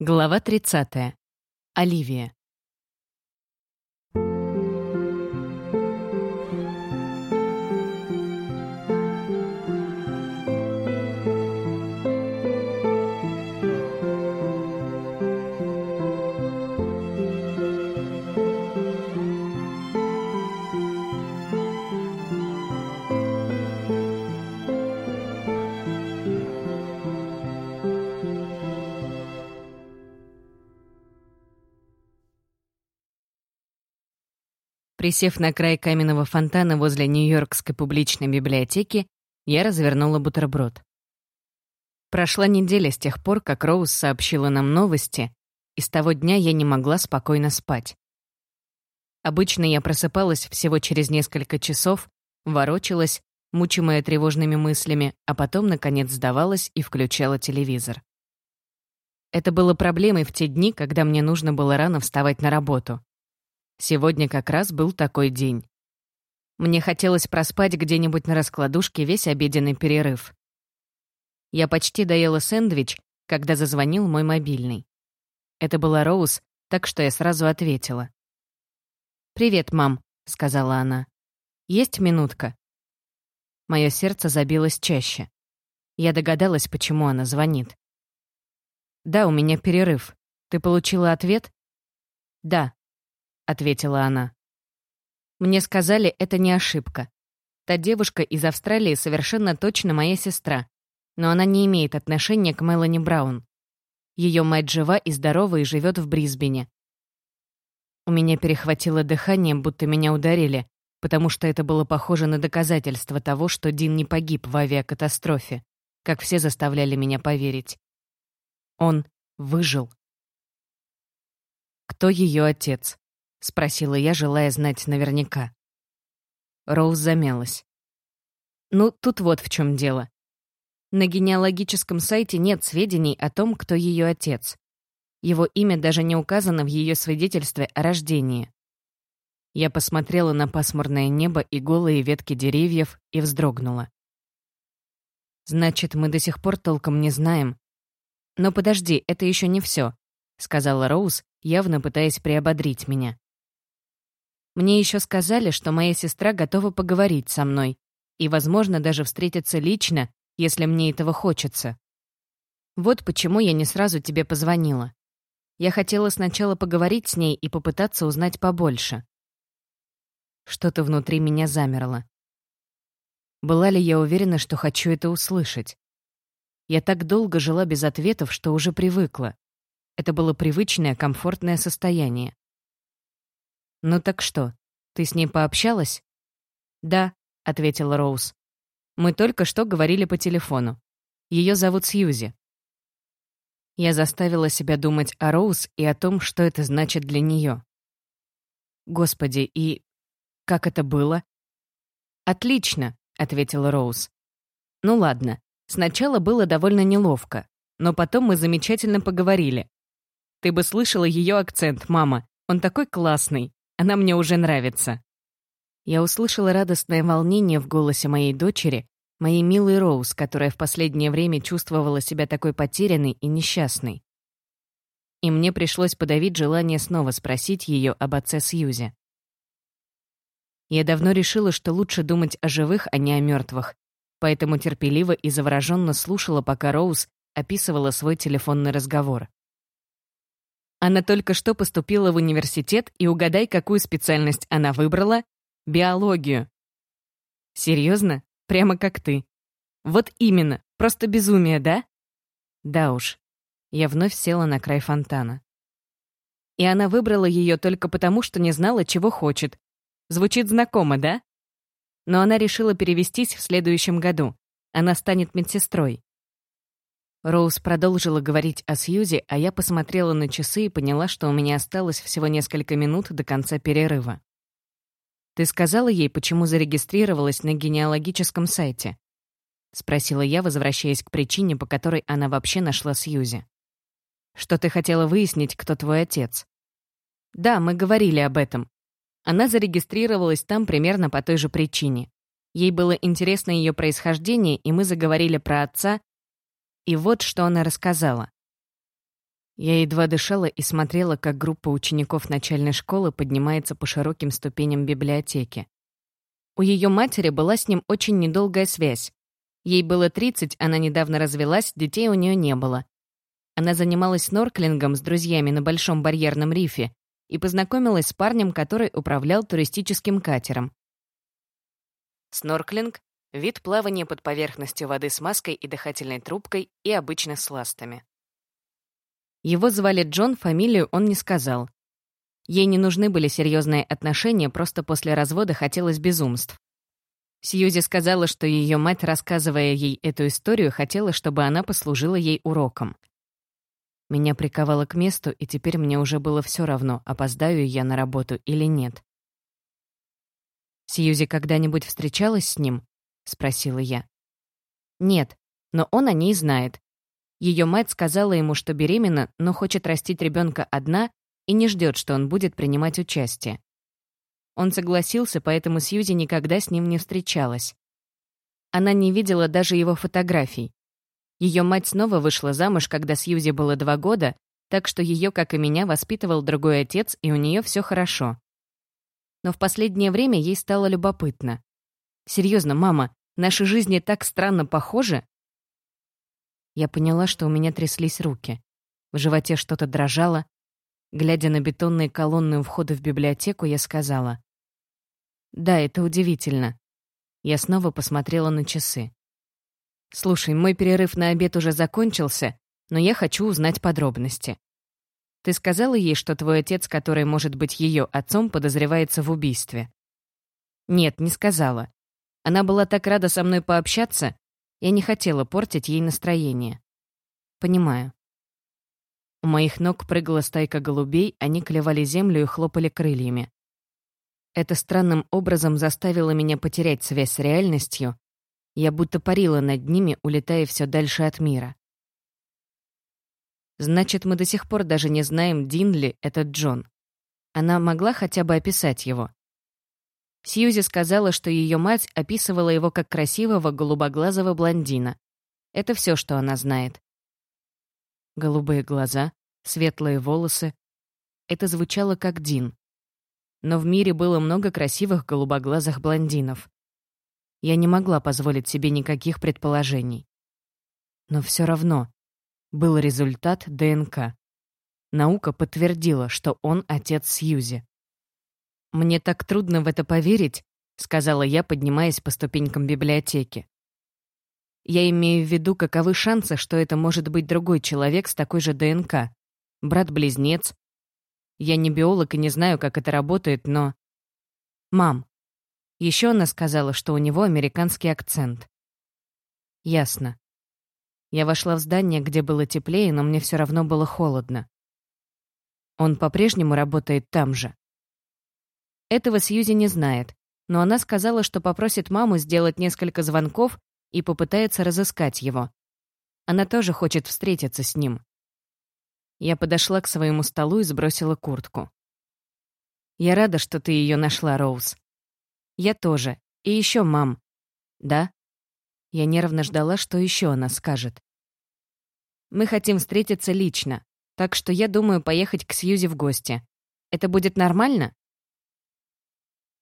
Глава 30. Оливия. Присев на край каменного фонтана возле Нью-Йоркской публичной библиотеки, я развернула бутерброд. Прошла неделя с тех пор, как Роуз сообщила нам новости, и с того дня я не могла спокойно спать. Обычно я просыпалась всего через несколько часов, ворочалась, мучимая тревожными мыслями, а потом, наконец, сдавалась и включала телевизор. Это было проблемой в те дни, когда мне нужно было рано вставать на работу. Сегодня как раз был такой день. Мне хотелось проспать где-нибудь на раскладушке весь обеденный перерыв. Я почти доела сэндвич, когда зазвонил мой мобильный. Это была Роуз, так что я сразу ответила. «Привет, мам», — сказала она. «Есть минутка?» Мое сердце забилось чаще. Я догадалась, почему она звонит. «Да, у меня перерыв. Ты получила ответ?» «Да», — ответила она. «Мне сказали, это не ошибка. Та девушка из Австралии совершенно точно моя сестра, но она не имеет отношения к Мелани Браун. Ее мать жива и здорова и живет в Брисбене. У меня перехватило дыхание, будто меня ударили, потому что это было похоже на доказательство того, что Дин не погиб в авиакатастрофе, как все заставляли меня поверить. Он выжил. Кто ее отец? — спросила я, желая знать наверняка. Роуз замялась. «Ну, тут вот в чем дело. На генеалогическом сайте нет сведений о том, кто ее отец. Его имя даже не указано в ее свидетельстве о рождении. Я посмотрела на пасмурное небо и голые ветки деревьев и вздрогнула. «Значит, мы до сих пор толком не знаем. Но подожди, это еще не все», — сказала Роуз, явно пытаясь приободрить меня. Мне еще сказали, что моя сестра готова поговорить со мной и, возможно, даже встретиться лично, если мне этого хочется. Вот почему я не сразу тебе позвонила. Я хотела сначала поговорить с ней и попытаться узнать побольше. Что-то внутри меня замерло. Была ли я уверена, что хочу это услышать? Я так долго жила без ответов, что уже привыкла. Это было привычное, комфортное состояние. «Ну так что, ты с ней пообщалась?» «Да», — ответила Роуз. «Мы только что говорили по телефону. Ее зовут Сьюзи». Я заставила себя думать о Роуз и о том, что это значит для нее. Господи, и как это было? «Отлично», — ответила Роуз. «Ну ладно, сначала было довольно неловко, но потом мы замечательно поговорили. Ты бы слышала ее акцент, мама, он такой классный. Она мне уже нравится». Я услышала радостное волнение в голосе моей дочери, моей милой Роуз, которая в последнее время чувствовала себя такой потерянной и несчастной. И мне пришлось подавить желание снова спросить ее об отце Сьюзи. Я давно решила, что лучше думать о живых, а не о мертвых, поэтому терпеливо и завороженно слушала, пока Роуз описывала свой телефонный разговор. Она только что поступила в университет, и угадай, какую специальность она выбрала? Биологию. Серьезно? Прямо как ты. Вот именно. Просто безумие, да? Да уж. Я вновь села на край фонтана. И она выбрала ее только потому, что не знала, чего хочет. Звучит знакомо, да? Но она решила перевестись в следующем году. Она станет медсестрой. Роуз продолжила говорить о Сьюзи, а я посмотрела на часы и поняла, что у меня осталось всего несколько минут до конца перерыва. «Ты сказала ей, почему зарегистрировалась на генеалогическом сайте?» — спросила я, возвращаясь к причине, по которой она вообще нашла Сьюзи. «Что ты хотела выяснить, кто твой отец?» «Да, мы говорили об этом. Она зарегистрировалась там примерно по той же причине. Ей было интересно ее происхождение, и мы заговорили про отца, и вот что она рассказала. Я едва дышала и смотрела, как группа учеников начальной школы поднимается по широким ступеням библиотеки. У ее матери была с ним очень недолгая связь. Ей было 30, она недавно развелась, детей у нее не было. Она занималась снорклингом с друзьями на Большом барьерном рифе и познакомилась с парнем, который управлял туристическим катером. Снорклинг — вид плавания под поверхностью воды с маской и дыхательной трубкой и обычно с ластами. Его звали Джон, фамилию он не сказал. Ей не нужны были серьезные отношения, просто после развода хотелось безумств. Сьюзи сказала, что ее мать, рассказывая ей эту историю, хотела, чтобы она послужила ей уроком. Меня приковало к месту, и теперь мне уже было все равно, опоздаю я на работу или нет. «Сьюзи когда-нибудь встречалась с ним?» — спросила я. «Нет, но он о ней знает. Ее мать сказала ему, что беременна, но хочет растить ребенка одна и не ждет, что он будет принимать участие. Он согласился, поэтому Сьюзи никогда с ним не встречалась. Она не видела даже его фотографий. Ее мать снова вышла замуж, когда Сьюзи было два года, так что ее, как и меня, воспитывал другой отец, и у нее все хорошо. Но в последнее время ей стало любопытно. «Серьезно, мама, наши жизни так странно похожи?» Я поняла, что у меня тряслись руки. В животе что-то дрожало. Глядя на бетонные колонны у входа в библиотеку, я сказала. «Да, это удивительно». Я снова посмотрела на часы. «Слушай, мой перерыв на обед уже закончился, но я хочу узнать подробности. Ты сказала ей, что твой отец, который может быть ее отцом, подозревается в убийстве?» «Нет, не сказала. Она была так рада со мной пообщаться, я не хотела портить ей настроение. Понимаю. У моих ног прыгала стайка голубей, они клевали землю и хлопали крыльями. Это странным образом заставило меня потерять связь с реальностью. Я будто парила над ними, улетая все дальше от мира. Значит, мы до сих пор даже не знаем, Дин ли этот Джон. Она могла хотя бы описать его. Сьюзи сказала, что ее мать описывала его как красивого голубоглазого блондина. Это все, что она знает. Голубые глаза, светлые волосы. Это звучало как Дин. Но в мире было много красивых голубоглазых блондинов. Я не могла позволить себе никаких предположений. Но все равно был результат ДНК. Наука подтвердила, что он отец Сьюзи. «Мне так трудно в это поверить», — сказала я, поднимаясь по ступенькам библиотеки. «Я имею в виду, каковы шансы, что это может быть другой человек с такой же ДНК. Брат-близнец. Я не биолог и не знаю, как это работает, но...» «Мам». Еще она сказала, что у него американский акцент. «Ясно». Я вошла в здание, где было теплее, но мне все равно было холодно. Он по-прежнему работает там же. Этого Сьюзи не знает, но она сказала, что попросит маму сделать несколько звонков и попытается разыскать его. Она тоже хочет встретиться с ним. Я подошла к своему столу и сбросила куртку. «Я рада, что ты ее нашла, Роуз». «Я тоже. И еще, мам». «Да?» Я нервно ждала, что еще она скажет. «Мы хотим встретиться лично, так что я думаю поехать к Сьюзи в гости. Это будет нормально?»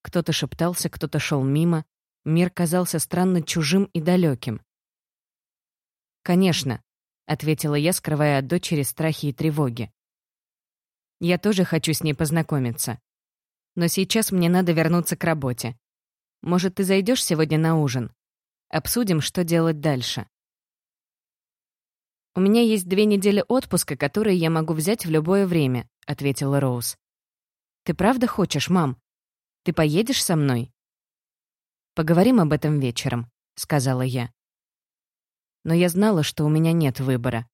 Кто-то шептался, кто-то шел мимо. Мир казался странно чужим и далеким. «Конечно», — ответила я, скрывая от дочери страхи и тревоги. «Я тоже хочу с ней познакомиться. Но сейчас мне надо вернуться к работе. Может, ты зайдешь сегодня на ужин? Обсудим, что делать дальше». «У меня есть две недели отпуска, которые я могу взять в любое время», — ответила Роуз. «Ты правда хочешь, мам?» Ты поедешь со мной?» «Поговорим об этом вечером», — сказала я. Но я знала, что у меня нет выбора.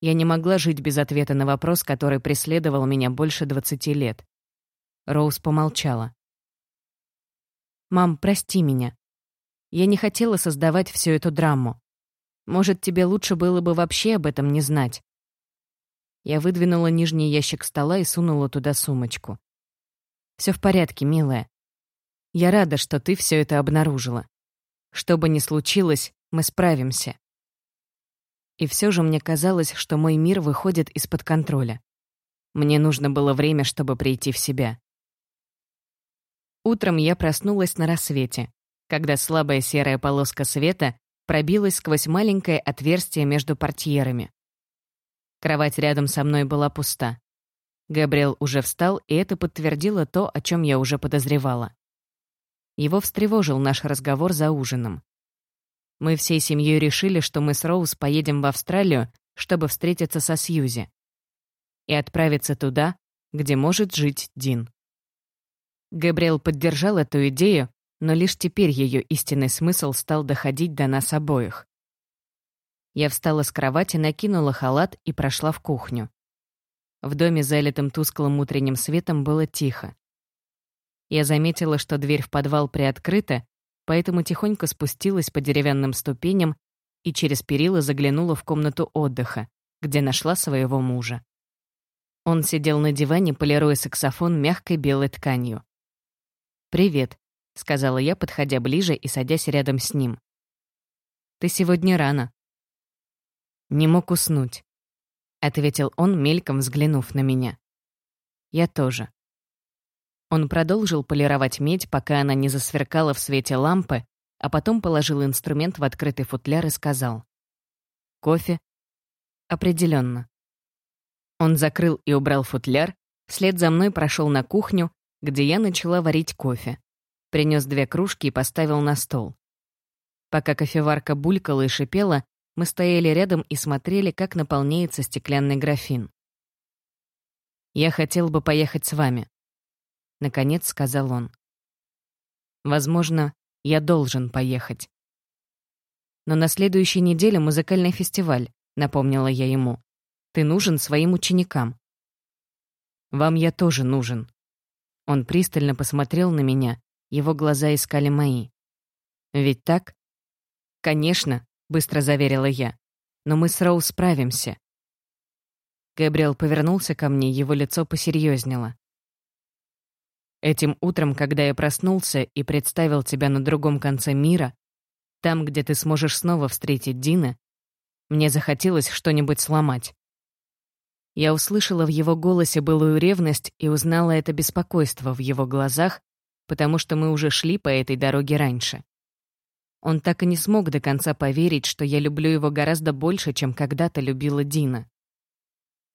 Я не могла жить без ответа на вопрос, который преследовал меня больше двадцати лет. Роуз помолчала. «Мам, прости меня. Я не хотела создавать всю эту драму. Может, тебе лучше было бы вообще об этом не знать?» Я выдвинула нижний ящик стола и сунула туда сумочку. «Все в порядке, милая. Я рада, что ты все это обнаружила. Что бы ни случилось, мы справимся. И все же мне казалось, что мой мир выходит из-под контроля. Мне нужно было время, чтобы прийти в себя. Утром я проснулась на рассвете, когда слабая серая полоска света пробилась сквозь маленькое отверстие между портьерами. Кровать рядом со мной была пуста. Габриэл уже встал, и это подтвердило то, о чем я уже подозревала. Его встревожил наш разговор за ужином. Мы всей семьей решили, что мы с Роуз поедем в Австралию, чтобы встретиться со Сьюзи. И отправиться туда, где может жить Дин. Габриэл поддержал эту идею, но лишь теперь ее истинный смысл стал доходить до нас обоих. Я встала с кровати, накинула халат и прошла в кухню. В доме, залитым тусклым утренним светом, было тихо. Я заметила, что дверь в подвал приоткрыта, поэтому тихонько спустилась по деревянным ступеням и через перила заглянула в комнату отдыха, где нашла своего мужа. Он сидел на диване, полируя саксофон мягкой белой тканью. «Привет», — сказала я, подходя ближе и садясь рядом с ним. «Ты сегодня рано». «Не мог уснуть», — ответил он, мельком взглянув на меня. «Я тоже». Он продолжил полировать медь, пока она не засверкала в свете лампы, а потом положил инструмент в открытый футляр и сказал. «Кофе?» «Определенно». Он закрыл и убрал футляр, вслед за мной прошел на кухню, где я начала варить кофе. Принес две кружки и поставил на стол. Пока кофеварка булькала и шипела, мы стояли рядом и смотрели, как наполняется стеклянный графин. «Я хотел бы поехать с вами», — наконец сказал он. «Возможно, я должен поехать». «Но на следующей неделе музыкальный фестиваль», — напомнила я ему. «Ты нужен своим ученикам». «Вам я тоже нужен», он пристально посмотрел на меня, его глаза искали мои. «Ведь так?» «Конечно», — быстро заверила я. «Но мы с Роу справимся». Габриэл повернулся ко мне, его лицо посерьезнело. «Этим утром, когда я проснулся и представил тебя на другом конце мира, там, где ты сможешь снова встретить Дина, мне захотелось что-нибудь сломать. Я услышала в его голосе былую ревность и узнала это беспокойство в его глазах, потому что мы уже шли по этой дороге раньше. Он так и не смог до конца поверить, что я люблю его гораздо больше, чем когда-то любила Дина.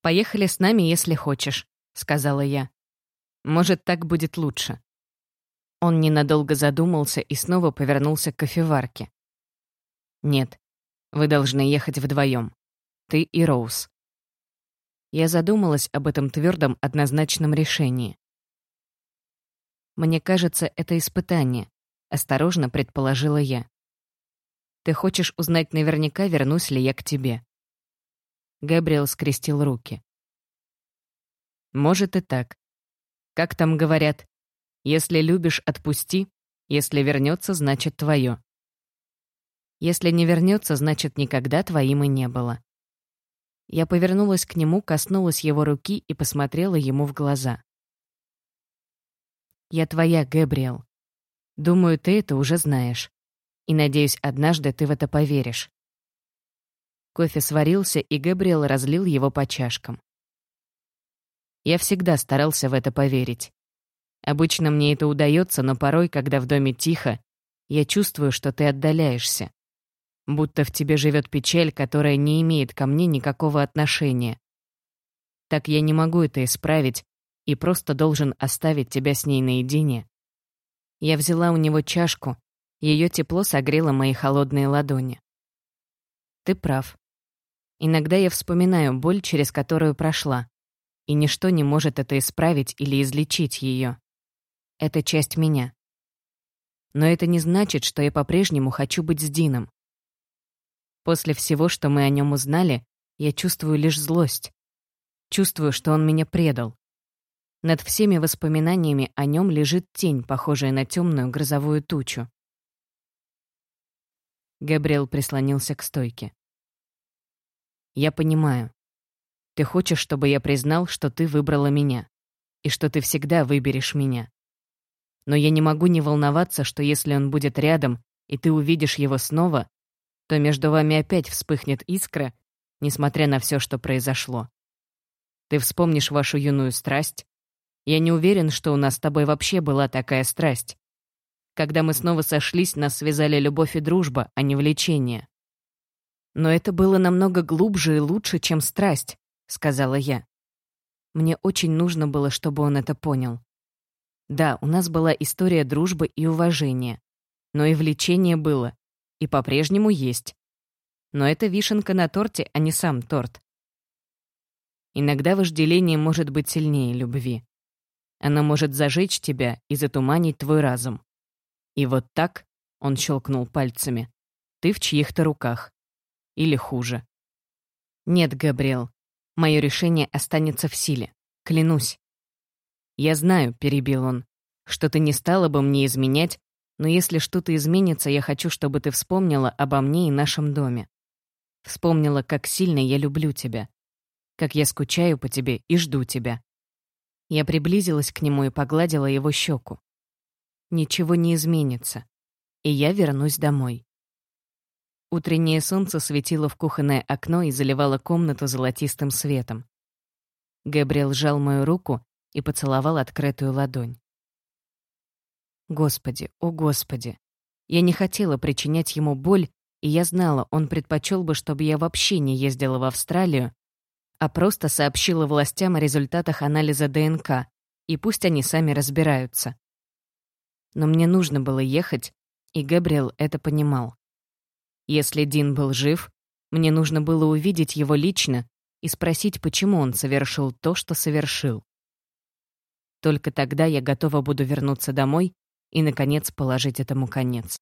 «Поехали с нами, если хочешь», — сказала я. «Может, так будет лучше». Он ненадолго задумался и снова повернулся к кофеварке. «Нет, вы должны ехать вдвоем. Ты и Роуз. Я задумалась об этом твердом, однозначном решении. «Мне кажется, это испытание», — осторожно предположила я. «Ты хочешь узнать наверняка, вернусь ли я к тебе?» Габриэл скрестил руки. «Может и так. Как там говорят, если любишь, отпусти, если вернется, значит твое. Если не вернется, значит никогда твоим и не было. Я повернулась к нему, коснулась его руки и посмотрела ему в глаза. «Я твоя, Гэбриэл. Думаю, ты это уже знаешь. И, надеюсь, однажды ты в это поверишь». Кофе сварился, и Гэбриэл разлил его по чашкам. Я всегда старался в это поверить. Обычно мне это удается, но порой, когда в доме тихо, я чувствую, что ты отдаляешься будто в тебе живет печаль, которая не имеет ко мне никакого отношения. Так я не могу это исправить и просто должен оставить тебя с ней наедине. Я взяла у него чашку, ее тепло согрело мои холодные ладони. Ты прав. Иногда я вспоминаю боль, через которую прошла, и ничто не может это исправить или излечить ее. Это часть меня. Но это не значит, что я по-прежнему хочу быть с Дином. После всего, что мы о нем узнали, я чувствую лишь злость. Чувствую, что он меня предал. Над всеми воспоминаниями о нем лежит тень, похожая на темную грозовую тучу. Габриэл прислонился к стойке. «Я понимаю. Ты хочешь, чтобы я признал, что ты выбрала меня, и что ты всегда выберешь меня. Но я не могу не волноваться, что если он будет рядом, и ты увидишь его снова, то между вами опять вспыхнет искра, несмотря на все, что произошло. Ты вспомнишь вашу юную страсть? Я не уверен, что у нас с тобой вообще была такая страсть. Когда мы снова сошлись, нас связали любовь и дружба, а не влечение. Но это было намного глубже и лучше, чем страсть, сказала я. Мне очень нужно было, чтобы он это понял. Да, у нас была история дружбы и уважения. Но и влечение было. И по-прежнему есть. Но это вишенка на торте, а не сам торт. Иногда вожделение может быть сильнее любви. Оно может зажечь тебя и затуманить твой разум. И вот так, он щелкнул пальцами, ты в чьих-то руках. Или хуже. Нет, Габриэл, мое решение останется в силе. Клянусь. Я знаю, перебил он, что ты не стала бы мне изменять, но если что-то изменится, я хочу, чтобы ты вспомнила обо мне и нашем доме. Вспомнила, как сильно я люблю тебя. Как я скучаю по тебе и жду тебя. Я приблизилась к нему и погладила его щеку. Ничего не изменится, и я вернусь домой. Утреннее солнце светило в кухонное окно и заливало комнату золотистым светом. Габриэл сжал мою руку и поцеловал открытую ладонь. Господи, о Господи! Я не хотела причинять ему боль, и я знала, он предпочел бы, чтобы я вообще не ездила в Австралию, а просто сообщила властям о результатах анализа ДНК, и пусть они сами разбираются. Но мне нужно было ехать, и Габриэл это понимал. Если Дин был жив, мне нужно было увидеть его лично и спросить, почему он совершил то, что совершил. Только тогда я готова буду вернуться домой и, наконец, положить этому конец.